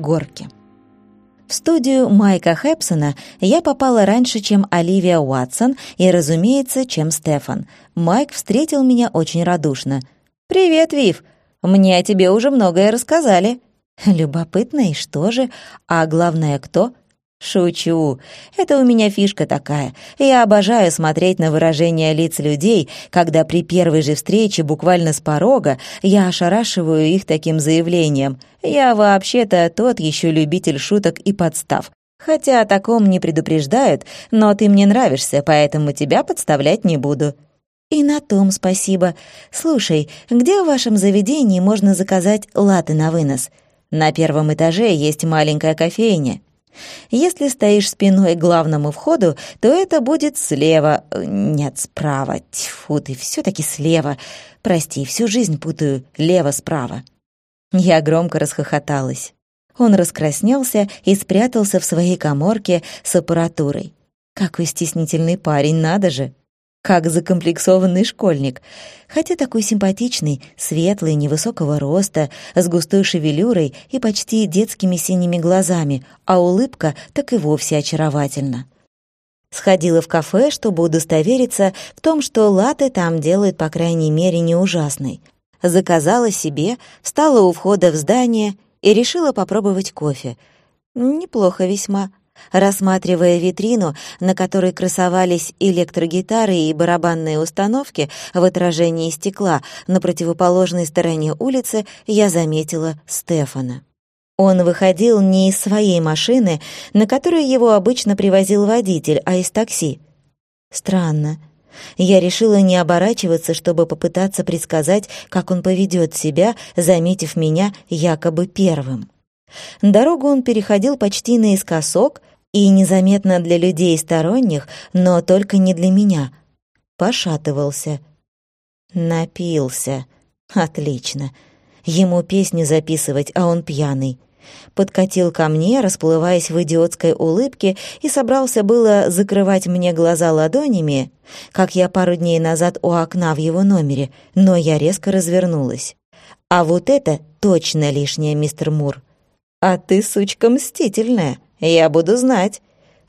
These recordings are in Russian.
горки. В студию Майка Хэпсона я попала раньше, чем Оливия Уатсон и, разумеется, чем Стефан. Майк встретил меня очень радушно. «Привет, Вив! Мне о тебе уже многое рассказали». «Любопытно, и что же? А главное, кто?» «Шучу. Это у меня фишка такая. Я обожаю смотреть на выражения лиц людей, когда при первой же встрече, буквально с порога, я ошарашиваю их таким заявлением. Я вообще-то тот еще любитель шуток и подстав. Хотя о таком не предупреждают, но ты мне нравишься, поэтому тебя подставлять не буду». «И на том спасибо. Слушай, где в вашем заведении можно заказать латы на вынос?» «На первом этаже есть маленькая кофейня». Если стоишь спиной к главному входу, то это будет слева. Нет, справа. Тьфу ты, все-таки слева. Прости, всю жизнь путаю лево-справа. Я громко расхохоталась. Он раскраснелся и спрятался в своей коморке с аппаратурой. Какой стеснительный парень, надо же! Как закомплексованный школьник, хотя такой симпатичный, светлый, невысокого роста, с густой шевелюрой и почти детскими синими глазами, а улыбка так и вовсе очаровательна. Сходила в кафе, чтобы удостовериться в том, что латы там делают, по крайней мере, не ужасной. Заказала себе, встала у входа в здание и решила попробовать кофе. Неплохо весьма. Рассматривая витрину, на которой красовались электрогитары и барабанные установки в отражении стекла на противоположной стороне улицы, я заметила Стефана. Он выходил не из своей машины, на которой его обычно привозил водитель, а из такси. Странно. Я решила не оборачиваться, чтобы попытаться предсказать, как он поведет себя, заметив меня якобы первым. Дорогу он переходил почти наискосок и незаметно для людей сторонних, но только не для меня. Пошатывался. Напился. Отлично. Ему песню записывать, а он пьяный. Подкатил ко мне, расплываясь в идиотской улыбке, и собрался было закрывать мне глаза ладонями, как я пару дней назад у окна в его номере, но я резко развернулась. А вот это точно лишнее, мистер Мур. «А ты, сучка, мстительная, я буду знать».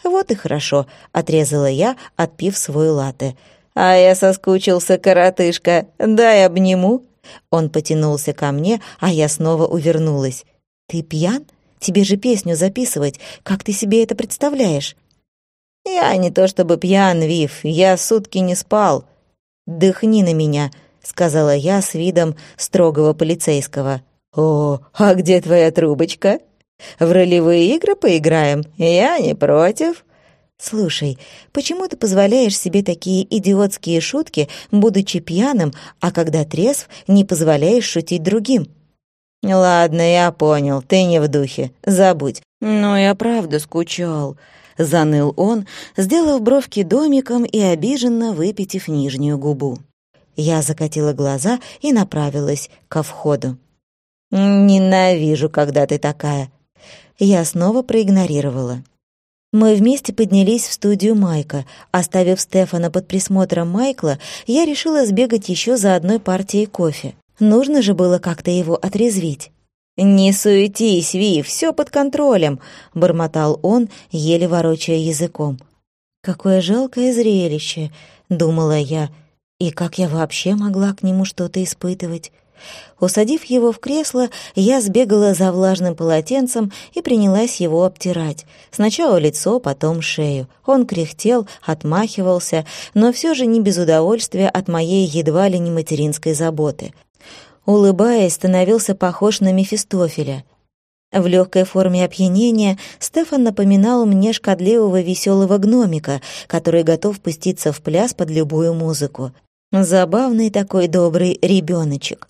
«Вот и хорошо», — отрезала я, отпив свой латте. «А я соскучился, коротышка, дай обниму». Он потянулся ко мне, а я снова увернулась. «Ты пьян? Тебе же песню записывать. Как ты себе это представляешь?» «Я не то чтобы пьян, Вив, я сутки не спал». «Дыхни на меня», — сказала я с видом строгого полицейского. «О, а где твоя трубочка? В ролевые игры поиграем? Я не против». «Слушай, почему ты позволяешь себе такие идиотские шутки, будучи пьяным, а когда трезв, не позволяешь шутить другим?» «Ладно, я понял, ты не в духе, забудь». «Но я правда скучал», — заныл он, сделав бровки домиком и обиженно выпитив нижнюю губу. Я закатила глаза и направилась ко входу. «Ненавижу, когда ты такая». Я снова проигнорировала. Мы вместе поднялись в студию Майка. Оставив Стефана под присмотром Майкла, я решила сбегать еще за одной партией кофе. Нужно же было как-то его отрезвить. «Не суетись, Ви, все под контролем», — бормотал он, еле ворочая языком. «Какое жалкое зрелище», — думала я, — «и как я вообще могла к нему что-то испытывать?» Усадив его в кресло, я сбегала за влажным полотенцем и принялась его обтирать. Сначала лицо, потом шею. Он кряхтел, отмахивался, но все же не без удовольствия от моей едва ли не материнской заботы. Улыбаясь, становился похож на Мефистофеля. В легкой форме опьянения Стефан напоминал мне шкодливого веселого гномика, который готов пуститься в пляс под любую музыку. Забавный такой добрый ребеночек.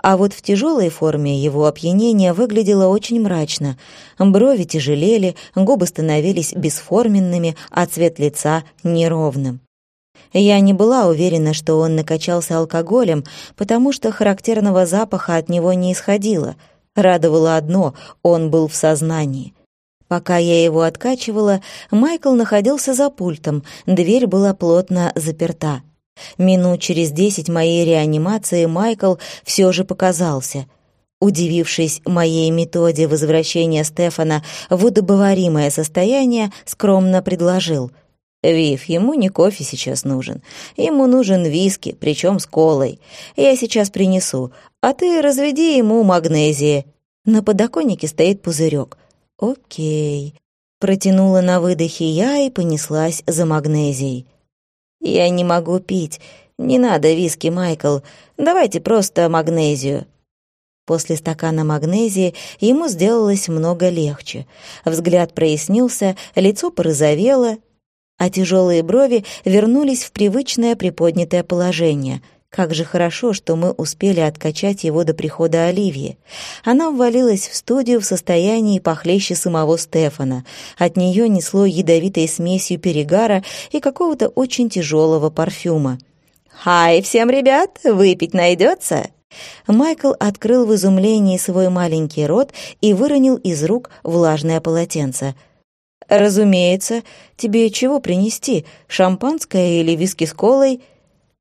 А вот в тяжелой форме его опьянение выглядело очень мрачно. Брови тяжелели, губы становились бесформенными, а цвет лица — неровным. Я не была уверена, что он накачался алкоголем, потому что характерного запаха от него не исходило. Радовало одно — он был в сознании. Пока я его откачивала, Майкл находился за пультом, дверь была плотно заперта. Минут через десять моей реанимации Майкл все же показался. Удивившись моей методе возвращения Стефана в удобоваримое состояние, скромно предложил. «Вив, ему не кофе сейчас нужен. Ему нужен виски, причем с колой. Я сейчас принесу, а ты разведи ему магнезии». На подоконнике стоит пузырек. «Окей». Протянула на выдохе я и понеслась за магнезией. «Я не могу пить. Не надо виски, Майкл. Давайте просто магнезию». После стакана магнезии ему сделалось много легче. Взгляд прояснился, лицо порозовело, а тяжелые брови вернулись в привычное приподнятое положение. Как же хорошо, что мы успели откачать его до прихода Оливии. Она ввалилась в студию в состоянии похлеще самого Стефана. От нее несло ядовитой смесью перегара и какого-то очень тяжелого парфюма. «Хай всем, ребят, выпить найдется?» Майкл открыл в изумлении свой маленький рот и выронил из рук влажное полотенце. «Разумеется. Тебе чего принести? Шампанское или виски с колой?»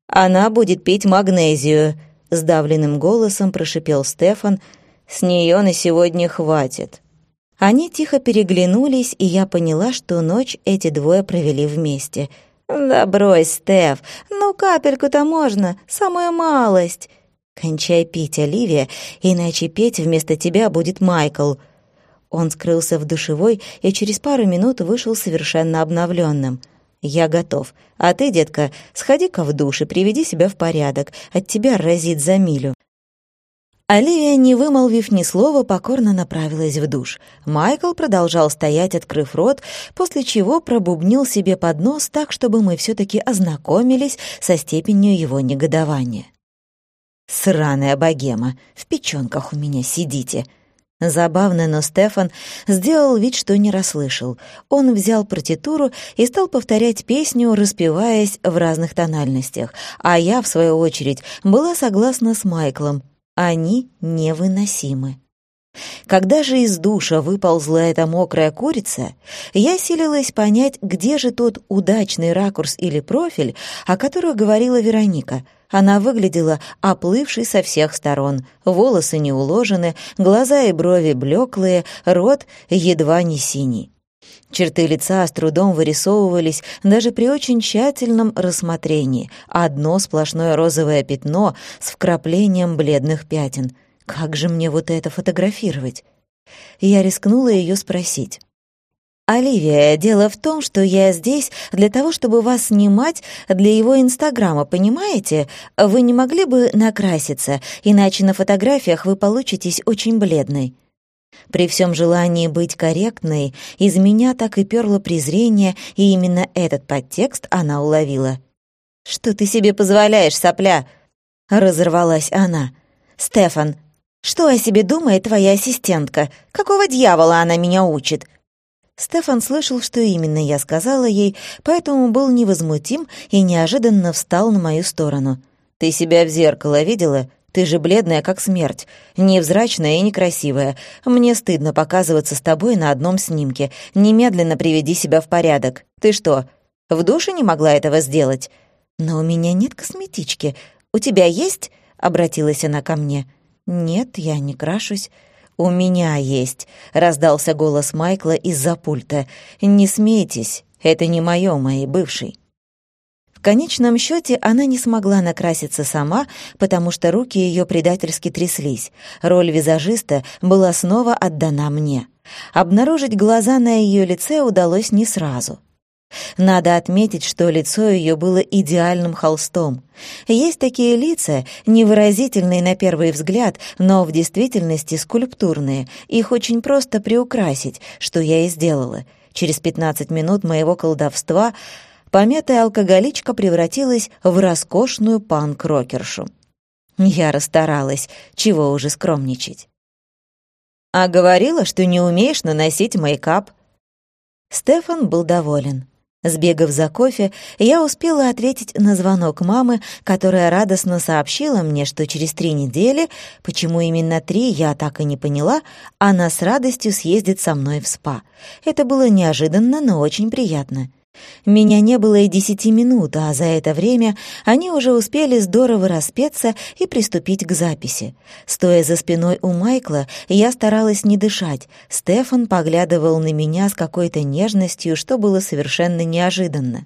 «Она будет пить магнезию», — сдавленным голосом прошипел Стефан. «С нее на сегодня хватит». Они тихо переглянулись, и я поняла, что ночь эти двое провели вместе. «Да брось, Стеф, ну капельку-то можно, самая малость». «Кончай пить, Оливия, иначе петь вместо тебя будет Майкл». Он скрылся в душевой и через пару минут вышел совершенно обновленным. «Я готов. А ты, детка, сходи-ка в душ и приведи себя в порядок. От тебя разит за милю». Оливия, не вымолвив ни слова, покорно направилась в душ. Майкл продолжал стоять, открыв рот, после чего пробубнил себе под нос так, чтобы мы все-таки ознакомились со степенью его негодования. «Сраная богема, в печёнках у меня сидите!» Забавно, но Стефан сделал вид, что не расслышал. Он взял партитуру и стал повторять песню, распеваясь в разных тональностях, а я, в свою очередь, была согласна с Майклом. Они невыносимы. Когда же из душа выползла эта мокрая курица, я силилась понять, где же тот удачный ракурс или профиль, о котором говорила Вероника — она выглядела оплывшей со всех сторон. Волосы не уложены, глаза и брови блеклые, рот едва не синий. Черты лица с трудом вырисовывались даже при очень тщательном рассмотрении. Одно сплошное розовое пятно с вкраплением бледных пятен. Как же мне вот это фотографировать? Я рискнула ее спросить. «Оливия, дело в том, что я здесь для того, чтобы вас снимать для его Инстаграма, понимаете? Вы не могли бы накраситься, иначе на фотографиях вы получитесь очень бледной». При всем желании быть корректной, из меня так и перло презрение, и именно этот подтекст она уловила. «Что ты себе позволяешь, сопля?» — разорвалась она. «Стефан, что о себе думает твоя ассистентка? Какого дьявола она меня учит?» Стефан слышал, что именно я сказала ей, поэтому был невозмутим и неожиданно встал на мою сторону. «Ты себя в зеркало видела? Ты же бледная, как смерть, невзрачная и некрасивая. Мне стыдно показываться с тобой на одном снимке. Немедленно приведи себя в порядок. Ты что, в душе не могла этого сделать?» «Но у меня нет косметички. У тебя есть?» — обратилась она ко мне. «Нет, я не крашусь». «У меня есть», — раздался голос Майкла из-за пульта. «Не смейтесь, это не моё, моей бывшей». В конечном счете она не смогла накраситься сама, потому что руки ее предательски тряслись. Роль визажиста была снова отдана мне. Обнаружить глаза на ее лице удалось не сразу — надо отметить, что лицо ее было идеальным холстом. Есть такие лица, невыразительные на первый взгляд, но в действительности скульптурные. Их очень просто приукрасить, что я и сделала. Через 15 минут моего колдовства помятая алкоголичка превратилась в роскошную панк-рокершу. Я расстаралась, чего уже скромничать. «А говорила, что не умеешь наносить мейкап». Стефан был доволен. Сбегав за кофе, я успела ответить на звонок мамы, которая радостно сообщила мне, что через три недели, почему именно три, я так и не поняла, она с радостью съездит со мной в СПА. Это было неожиданно, но очень приятно. Меня не было и десяти минут, а за это время они уже успели здорово распеться и приступить к записи. Стоя за спиной у Майкла, я старалась не дышать. Стефан поглядывал на меня с какой-то нежностью, что было совершенно неожиданно.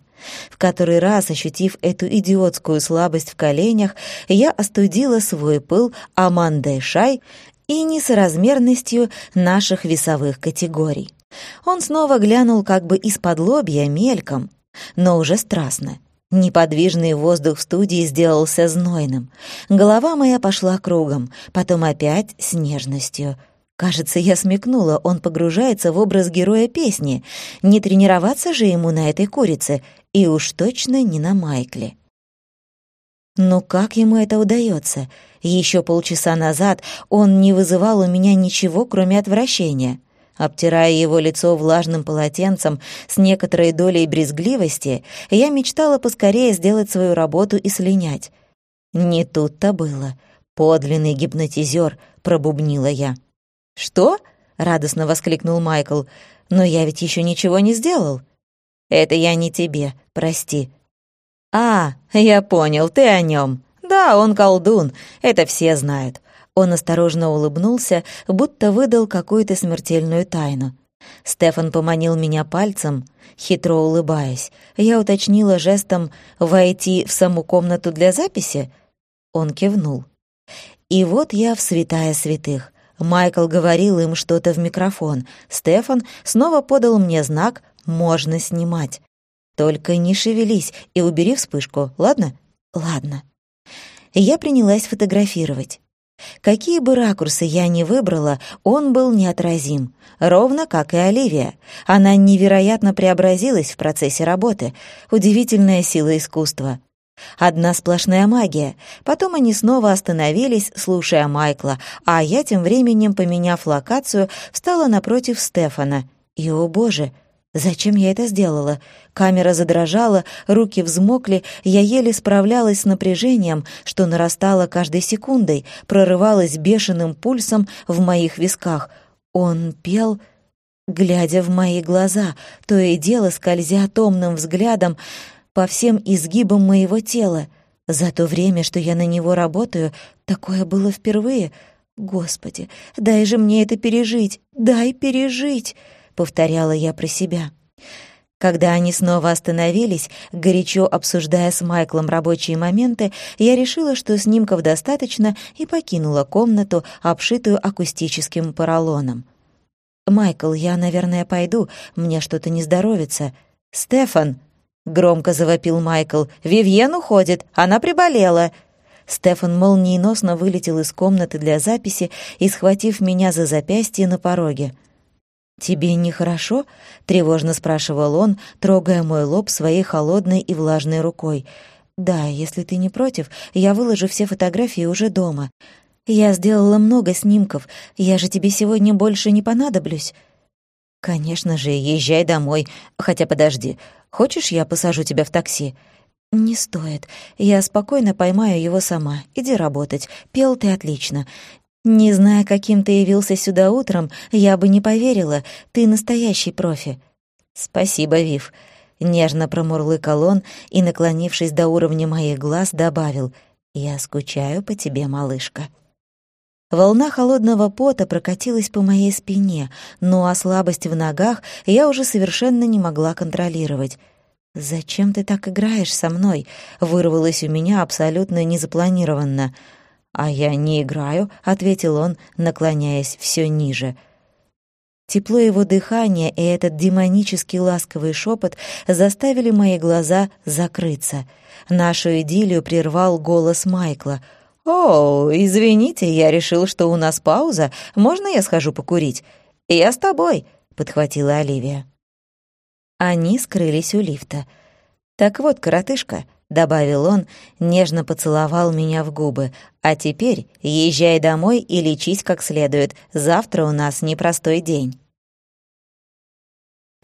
В который раз, ощутив эту идиотскую слабость в коленях, я остудила свой пыл Амандой Шай и несоразмерностью наших весовых категорий. Он снова глянул как бы из-под лобья мельком, но уже страстно. Неподвижный воздух в студии сделался знойным. Голова моя пошла кругом, потом опять с нежностью. Кажется, я смекнула, он погружается в образ героя песни. Не тренироваться же ему на этой курице, и уж точно не на Майкле. Но как ему это удается? Еще полчаса назад он не вызывал у меня ничего, кроме отвращения. Обтирая его лицо влажным полотенцем с некоторой долей брезгливости, я мечтала поскорее сделать свою работу и слинять. Не тут-то было. Подлинный гипнотизер, пробубнила я. «Что?» — радостно воскликнул Майкл. «Но я ведь еще ничего не сделал». «Это я не тебе, прости». «А, я понял, ты о нем. Да, он колдун, это все знают. Он осторожно улыбнулся, будто выдал какую-то смертельную тайну. Стефан поманил меня пальцем, хитро улыбаясь. Я уточнила жестом «войти в саму комнату для записи?» Он кивнул. И вот я в святая святых. Майкл говорил им что-то в микрофон. Стефан снова подал мне знак «можно снимать». «Только не шевелись и убери вспышку, ладно?» «Ладно». Я принялась фотографировать. Какие бы ракурсы я ни выбрала, он был неотразим, ровно как и Оливия. Она невероятно преобразилась в процессе работы. Удивительная сила искусства. Одна сплошная магия. Потом они снова остановились, слушая Майкла, а я тем временем, поменяв локацию, встала напротив Стефана. И, о боже, Зачем я это сделала? Камера задрожала, руки взмокли, я еле справлялась с напряжением, что нарастало каждой секундой, прорывалось бешеным пульсом в моих висках. Он пел, глядя в мои глаза, то и дело скользя томным взглядом по всем изгибам моего тела. За то время, что я на него работаю, такое было впервые. Господи, дай же мне это пережить, дай пережить!» — повторяла я про себя. Когда они снова остановились, горячо обсуждая с Майклом рабочие моменты, я решила, что снимков достаточно, и покинула комнату, обшитую акустическим поролоном. «Майкл, я, наверное, пойду, мне что-то не здоровится». «Стефан!» — громко завопил Майкл. «Вивьен уходит, она приболела!» Стефан молниеносно вылетел из комнаты для записи и, схватив меня за запястье на пороге — «Тебе нехорошо?» — тревожно спрашивал он, трогая мой лоб своей холодной и влажной рукой. «Да, если ты не против, я выложу все фотографии уже дома. Я сделала много снимков, я же тебе сегодня больше не понадоблюсь». «Конечно же, езжай домой. Хотя подожди, хочешь, я посажу тебя в такси?» «Не стоит. Я спокойно поймаю его сама. Иди работать. Пел ты отлично. Не зная, каким ты явился сюда утром, я бы не поверила. Ты настоящий профи. Спасибо, Вив. Нежно промурлыкал он и, наклонившись до уровня моих глаз, добавил «Я скучаю по тебе, малышка». Волна холодного пота прокатилась по моей спине, но а слабость в ногах я уже совершенно не могла контролировать. «Зачем ты так играешь со мной?» — вырвалось у меня абсолютно незапланированно — «А я не играю», — ответил он, наклоняясь все ниже. Тепло его дыхания и этот демонический ласковый шепот заставили мои глаза закрыться. Нашу идиллию прервал голос Майкла. «О, извините, я решил, что у нас пауза. Можно я схожу покурить?» «Я с тобой», — подхватила Оливия. Они скрылись у лифта. «Так вот, коротышка», добавил он, нежно поцеловал меня в губы. «А теперь езжай домой и лечись как следует. Завтра у нас непростой день».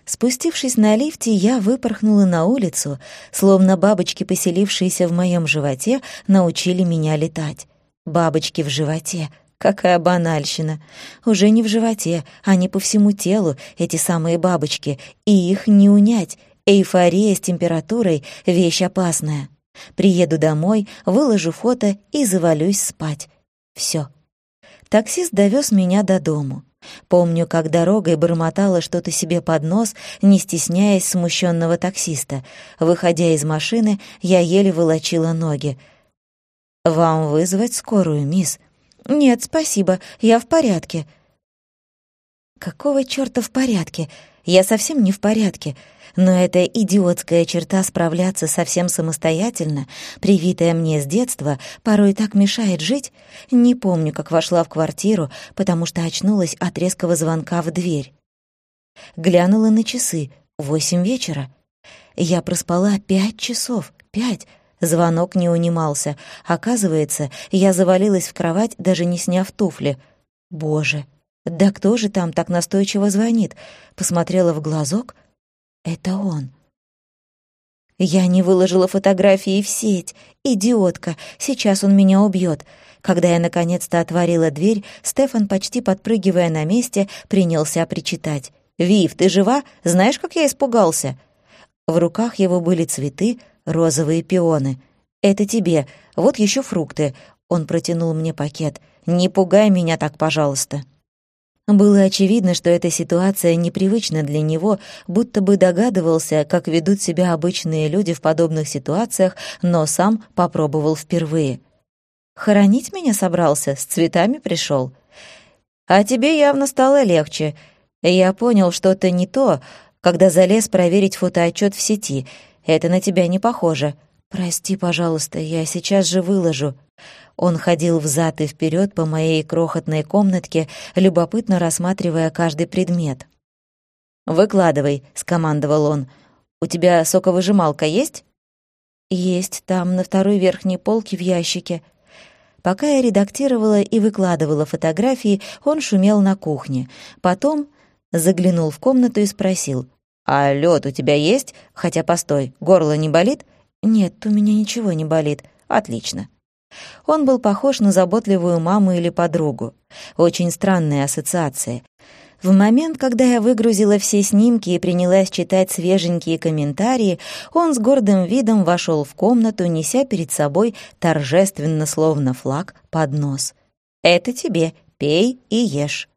Спустившись на лифте, я выпорхнула на улицу, словно бабочки, поселившиеся в моем животе, научили меня летать. Бабочки в животе. Какая банальщина. Уже не в животе, они по всему телу, эти самые бабочки, и их не унять, Эйфория с температурой — вещь опасная. Приеду домой, выложу фото и завалюсь спать. Все. Таксист довез меня до дому. Помню, как дорогой бормотала что-то себе под нос, не стесняясь смущенного таксиста. Выходя из машины, я еле волочила ноги. «Вам вызвать скорую, мисс?» «Нет, спасибо, я в порядке». «Какого чёрта в порядке? Я совсем не в порядке. Но эта идиотская черта справляться совсем самостоятельно, привитая мне с детства, порой так мешает жить. Не помню, как вошла в квартиру, потому что очнулась от резкого звонка в дверь. Глянула на часы. Восемь вечера. Я проспала пять часов. Пять. Звонок не унимался. Оказывается, я завалилась в кровать, даже не сняв туфли. Боже, да кто же там так настойчиво звонит? Посмотрела в глазок — это он. Я не выложила фотографии в сеть. Идиотка, сейчас он меня убьет. Когда я наконец-то отворила дверь, Стефан, почти подпрыгивая на месте, принялся причитать. «Вив, ты жива? Знаешь, как я испугался?» В руках его были цветы, розовые пионы. «Это тебе. Вот еще фрукты». Он протянул мне пакет. «Не пугай меня так, пожалуйста». Было очевидно, что эта ситуация непривычна для него, будто бы догадывался, как ведут себя обычные люди в подобных ситуациях, но сам попробовал впервые. «Хоронить меня собрался? С цветами пришел. «А тебе явно стало легче. Я понял, что-то не то, когда залез проверить фотоотчет в сети. Это на тебя не похоже. Прости, пожалуйста, я сейчас же выложу». Он ходил взад и вперед по моей крохотной комнатке, любопытно рассматривая каждый предмет. «Выкладывай», — скомандовал он. «У тебя соковыжималка есть?» «Есть, там, на второй верхней полке в ящике». Пока я редактировала и выкладывала фотографии, он шумел на кухне. Потом заглянул в комнату и спросил. «А лед у тебя есть? Хотя, постой, горло не болит?» «Нет, у меня ничего не болит. Отлично». Он был похож на заботливую маму или подругу. Очень странная ассоциация. В момент, когда я выгрузила все снимки и принялась читать свеженькие комментарии, он с гордым видом вошел в комнату, неся перед собой торжественно, словно флаг, поднос. «Это тебе, пей и ешь».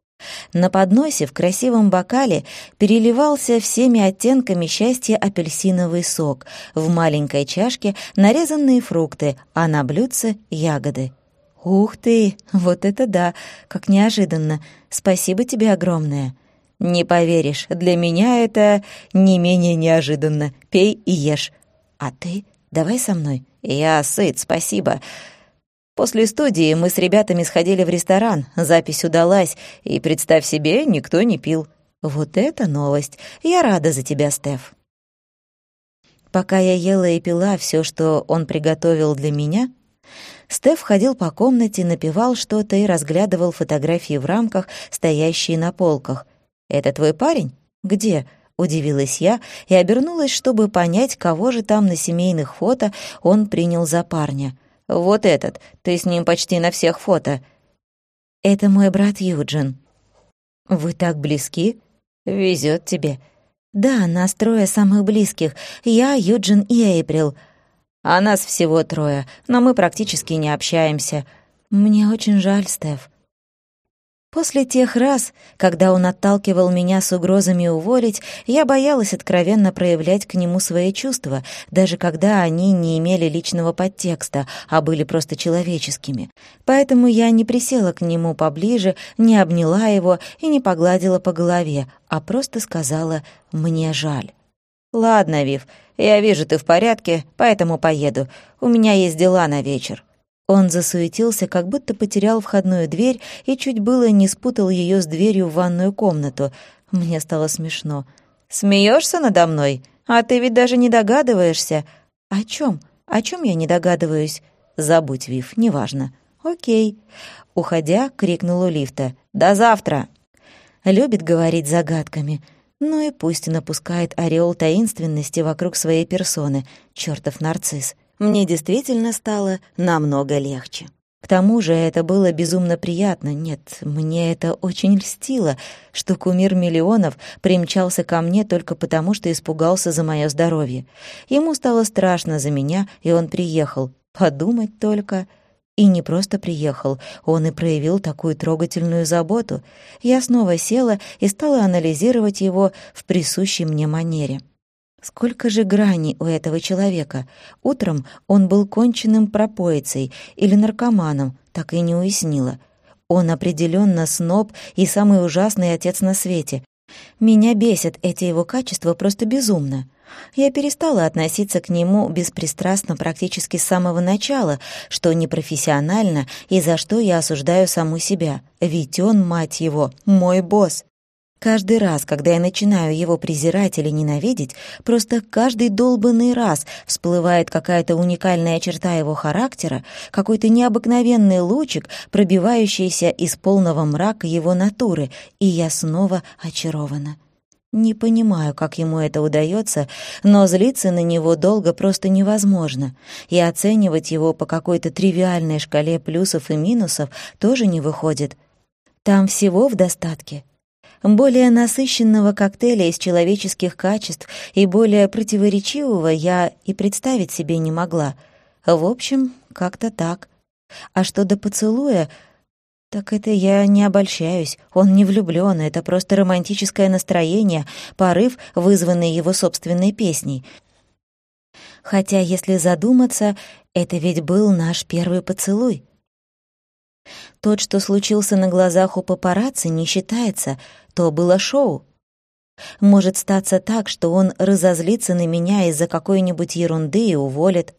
На подносе в красивом бокале переливался всеми оттенками счастья апельсиновый сок, в маленькой чашке нарезанные фрукты, а на блюдце — ягоды. «Ух ты! Вот это да! Как неожиданно! Спасибо тебе огромное!» «Не поверишь, для меня это не менее неожиданно. Пей и ешь. А ты? Давай со мной. Я сыт, спасибо. После студии мы с ребятами сходили в ресторан, запись удалась, и, представь себе, никто не пил. Вот это новость! Я рада за тебя, Стеф. Пока я ела и пила все, что он приготовил для меня, Стеф ходил по комнате, напевал что-то и разглядывал фотографии в рамках, стоящие на полках. «Это твой парень? Где?» — удивилась я и обернулась, чтобы понять, кого же там на семейных фото он принял за парня — вот этот. Ты с ним почти на всех фото. Это мой брат Юджин. Вы так близки? Везет тебе. Да, нас трое самых близких. Я, Юджин и Эйприл. А нас всего трое, но мы практически не общаемся. Мне очень жаль, Стеф. После тех раз, когда он отталкивал меня с угрозами уволить, я боялась откровенно проявлять к нему свои чувства, даже когда они не имели личного подтекста, а были просто человеческими. Поэтому я не присела к нему поближе, не обняла его и не погладила по голове, а просто сказала «мне жаль». «Ладно, Вив, я вижу, ты в порядке, поэтому поеду. У меня есть дела на вечер». Он засуетился, как будто потерял входную дверь и чуть было не спутал ее с дверью в ванную комнату. Мне стало смешно. «Смеешься надо мной? А ты ведь даже не догадываешься». «О чем? О чем я не догадываюсь?» «Забудь, Вив, неважно». «Окей». Уходя, крикнул у лифта. «До завтра!» Любит говорить загадками. Ну и пусть напускает ореол таинственности вокруг своей персоны, чертов нарцисс мне действительно стало намного легче. К тому же это было безумно приятно. Нет, мне это очень льстило, что кумир миллионов примчался ко мне только потому, что испугался за мое здоровье. Ему стало страшно за меня, и он приехал. Подумать только... И не просто приехал, он и проявил такую трогательную заботу. Я снова села и стала анализировать его в присущей мне манере. Сколько же граней у этого человека? Утром он был конченным пропоицей или наркоманом, так и не уяснила. Он определенно сноб и самый ужасный отец на свете. Меня бесят эти его качества просто безумно. Я перестала относиться к нему беспристрастно практически с самого начала, что непрофессионально и за что я осуждаю саму себя. Ведь он, мать его, мой босс. Каждый раз, когда я начинаю его презирать или ненавидеть, просто каждый долбанный раз всплывает какая-то уникальная черта его характера, какой-то необыкновенный лучик, пробивающийся из полного мрака его натуры, и я снова очарована. Не понимаю, как ему это удается, но злиться на него долго просто невозможно, и оценивать его по какой-то тривиальной шкале плюсов и минусов тоже не выходит. Там всего в достатке — более насыщенного коктейля из человеческих качеств и более противоречивого я и представить себе не могла. В общем, как-то так. А что до поцелуя, так это я не обольщаюсь. Он не влюблён, это просто романтическое настроение, порыв, вызванный его собственной песней. Хотя, если задуматься, это ведь был наш первый поцелуй. Тот, что случился на глазах у папарацци, не считается, то было шоу. Может статься так, что он разозлится на меня из-за какой-нибудь ерунды и уволит.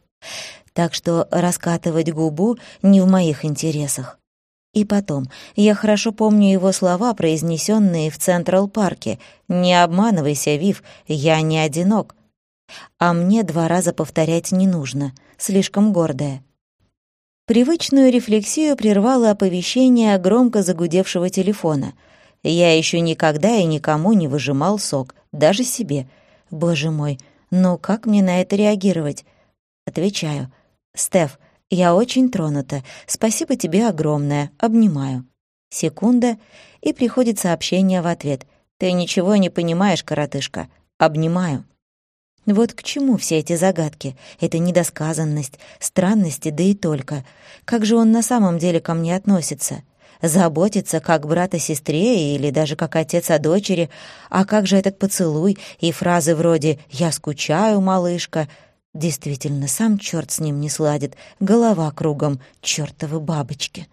Так что раскатывать губу не в моих интересах. И потом, я хорошо помню его слова, произнесенные в Централ-парке. «Не обманывайся, Вив, я не одинок». А мне два раза повторять не нужно, слишком гордая. Привычную рефлексию прервало оповещение громко загудевшего телефона. Я еще никогда и никому не выжимал сок, даже себе. Боже мой, ну как мне на это реагировать? Отвечаю. «Стеф, я очень тронута. Спасибо тебе огромное. Обнимаю». Секунда, и приходит сообщение в ответ. «Ты ничего не понимаешь, коротышка. Обнимаю». Вот к чему все эти загадки? Это недосказанность, странности, да и только. Как же он на самом деле ко мне относится? Заботится, как брат о сестре или даже как отец о дочери? А как же этот поцелуй и фразы вроде «я скучаю, малышка»? Действительно, сам черт с ним не сладит, голова кругом, чертовы бабочки.